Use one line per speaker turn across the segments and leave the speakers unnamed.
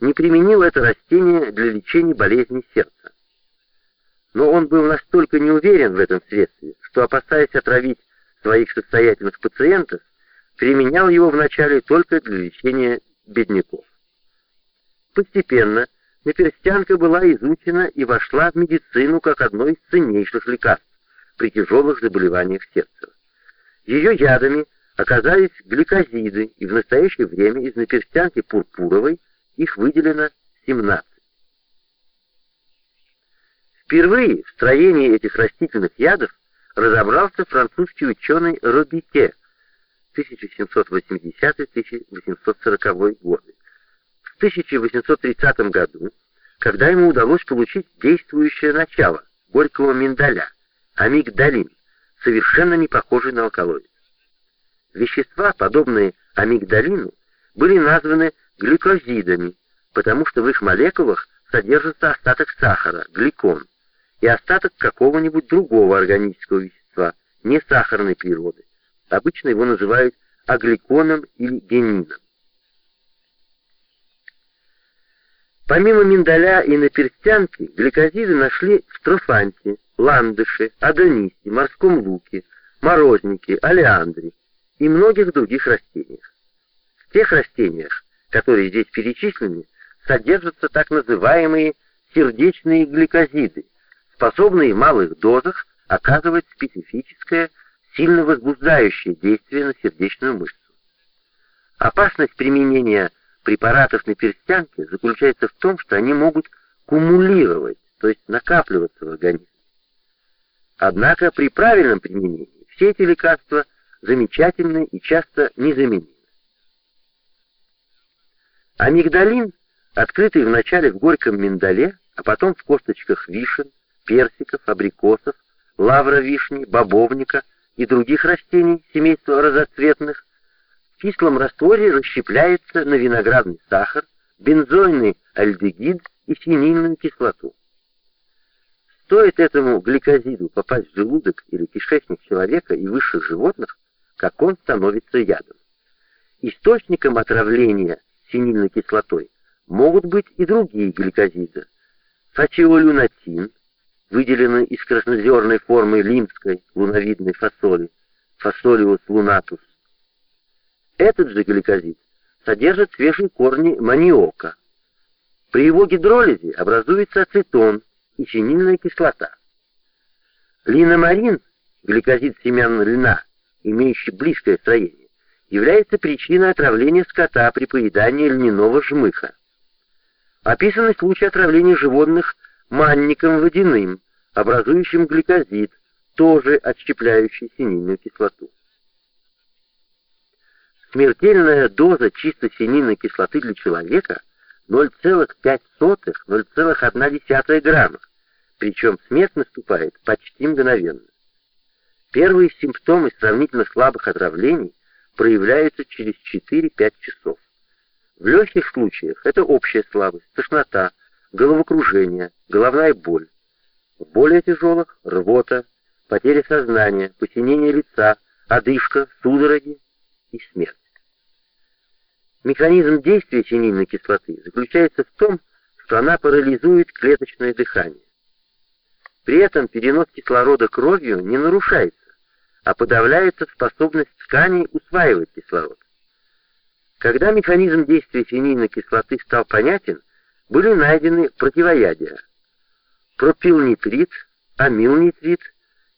не применил это растение для лечения болезни сердца. Но он был настолько не уверен в этом средстве, что, опасаясь отравить своих состоятельных пациентов, применял его вначале только для лечения бедняков. Постепенно наперстянка была изучена и вошла в медицину как одно из ценнейших лекарств при тяжелых заболеваниях сердца. Ее ядами оказались гликозиды, и в настоящее время из наперстянки пурпуровой их выделено 17. Впервые в строении этих растительных ядов разобрался французский ученый Робите 1780-1840 годы. В 1830 году, когда ему удалось получить действующее начало горького миндаля, амигдалин, совершенно не похожий на алкалоид. Вещества, подобные амигдалину, были названы глюкозидами, потому что в их молекулах содержится остаток сахара, гликон, и остаток какого-нибудь другого органического вещества, не сахарной природы. Обычно его называют агликоном или генином. Помимо миндаля и наперстянки, гликозиды нашли в трофанте, ландыше, адонисте, морском луке, морознике, алиандре, и многих других растениях. В тех растениях, которые здесь перечислены, содержатся так называемые сердечные гликозиды, способные в малых дозах оказывать специфическое, сильно возбуждающее действие на сердечную мышцу. Опасность применения препаратов на перстянке заключается в том, что они могут кумулировать, то есть накапливаться в организме. Однако при правильном применении все эти лекарства – замечательны и часто незаменимы. Амигдалин, открытый вначале в горьком миндале, а потом в косточках вишен, персиков, абрикосов, лавровишни, бобовника и других растений семейства разоцветных, в кислом растворе расщепляется на виноградный сахар, бензойный альдегид и синильную кислоту. Стоит этому гликозиду попасть в желудок или кишечник человека и высших животных, как он становится ядом. Источником отравления синильной кислотой могут быть и другие гликозиды. Фатиолюнатин, выделенный из краснозерной формы лимской луновидной фасоли, фасолиус лунатус. Этот же гликозид содержит свежие корни маниока. При его гидролизе образуется ацетон и синильная кислота. Линомарин, гликозид семян льна, имеющий близкое строение, является причиной отравления скота при поедании льняного жмыха. Описаны случаи отравления животных манником водяным, образующим гликозид, тоже отщепляющий синильную кислоту. Смертельная доза чистой синильной кислоты для человека 0,5-0,1 грамма, причем смерть наступает почти мгновенно. Первые симптомы сравнительно слабых отравлений проявляются через 4-5 часов. В легких случаях это общая слабость, тошнота, головокружение, головная боль. В более тяжелых – рвота, потеря сознания, посинение лица, одышка, судороги и смерть. Механизм действия синильной кислоты заключается в том, что она парализует клеточное дыхание. При этом перенос кислорода кровью не нарушается, а подавляется способность тканей усваивать кислород. Когда механизм действия фенильной кислоты стал понятен, были найдены противоядия. Пропилнитрит, амилнитрит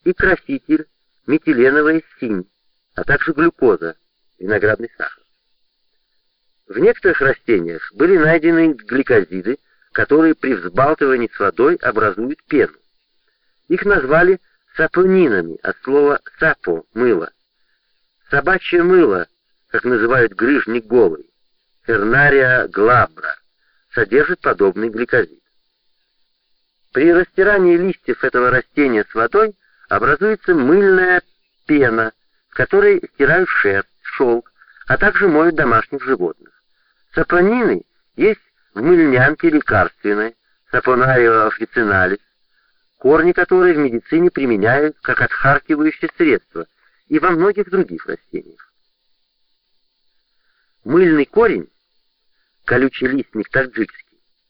и краситель, метиленовая синь, а также глюкоза, виноградный сахар. В некоторых растениях были найдены гликозиды, которые при взбалтывании с водой образуют пену. Их назвали сапонинами от слова «сапо» — мыло. Собачье мыло, как называют грыжник голый, фернария глабра, содержит подобный гликозид. При растирании листьев этого растения с водой образуется мыльная пена, в которой стирают шерсть, шелк, а также моют домашних животных. Сапонины есть в мыльнянке лекарственной, сапонарио официналис, корни которые в медицине применяют как отхаркивающее средство и во многих других растениях. Мыльный корень колючий листник таджикский,